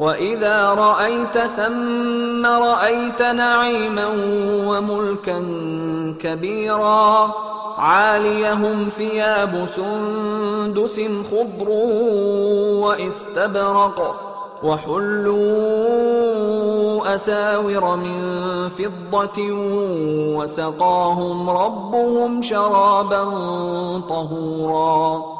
واذا رايت ثم رايت نعيما وملكا كبيرا عاليهم ثياب سندس خضر واستبرق وحلوا اساور من فضه وسقاهم ربهم شرابا طهورا